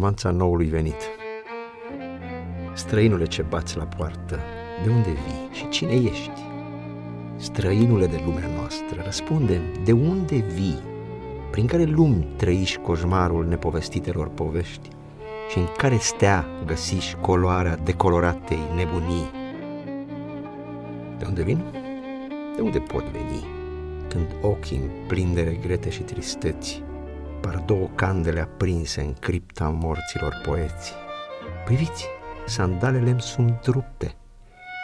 romanța noului venit. Străinule ce bați la poartă, de unde vii și cine ești? Străinule de lumea noastră, răspunde de unde vii? Prin care lumi trăiși coșmarul nepovestitelor povești și în care stea găsiși coloarea decoloratei nebunii? De unde vin? De unde pot veni? Când ochii plini de regrete și tristeți, par două candele aprinse în cripta morților poeți. Priviți, sandalele îmi sunt rupte,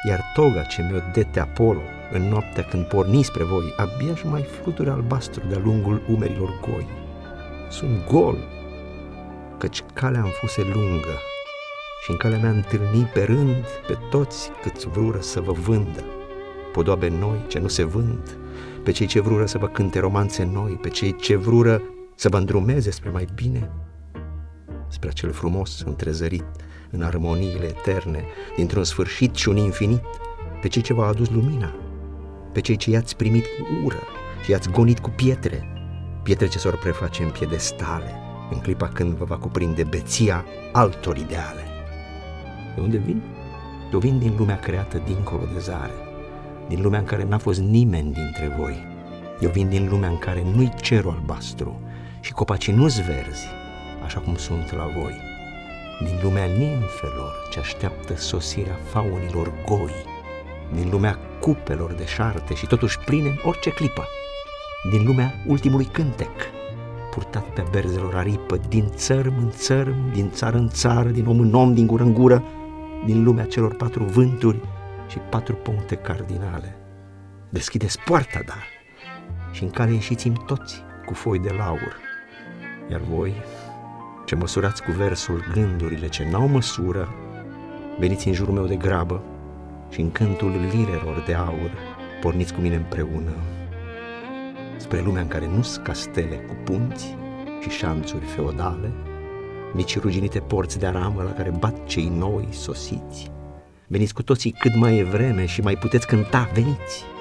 iar toga ce mi-o dete Apollo în noaptea când porni spre voi, abia și mai fluturi albastru de-a lungul umerilor goi. Sunt gol, căci calea am fuse lungă și în calea mea întâlni pe rând pe toți câți vrură să vă vândă. Podoabe noi ce nu se vând, pe cei ce vrură să vă cânte romanțe noi, pe cei ce vrură să vă îndrumeze spre mai bine, spre acel frumos întrezărit în armoniile eterne, dintr-un sfârșit și un infinit, pe cei ce v-au adus lumina, pe cei ce i-ați primit cu ură și i-ați gonit cu pietre, pietre ce s-or preface în piedestale, în clipa când vă va cuprinde beția altor ideale. De unde vin? Eu vin din lumea creată dincolo de zare, din lumea în care n-a fost nimeni dintre voi. Eu vin din lumea în care nu-i cerul albastru, și copacii nu-s verzi, așa cum sunt la voi, din lumea nimfelor ce așteaptă sosirea faunilor goi, din lumea cupelor de șarte și totuși pline în orice clipă, din lumea ultimului cântec, purtat pe berzelor aripă, din țărm în țărm, din țară în țară, din om în om, din gură în gură, din lumea celor patru vânturi și patru puncte cardinale. Deschideți poarta, dar, și în care ieșiți toți cu foi de laur, iar voi, ce măsurați cu versul gândurile ce n-au măsură, veniți în jurul meu de grabă și în cântul lirelor de aur porniți cu mine împreună spre lumea în care nu-s castele cu punți și șanțuri feodale, nici ruginite porți de aramă la care bat cei noi sosiți. Veniți cu toții cât mai e vreme și mai puteți cânta, veniți!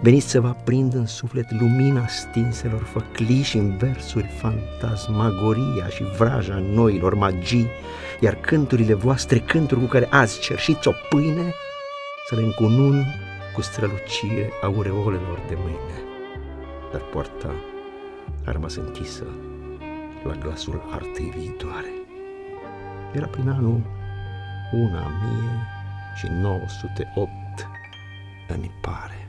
Veniți să vă aprind în suflet lumina stinselor făcliși și în versuri fantasmagoria și vraja noilor magii, iar cânturile voastre, cânturi cu care azi cerșiți o pâine, să le încunun cu strălucire aureolelor de mâine. Dar poarta a rămas închisă la glasul artei viitoare. Era prin anul una mie și 908, mi pare.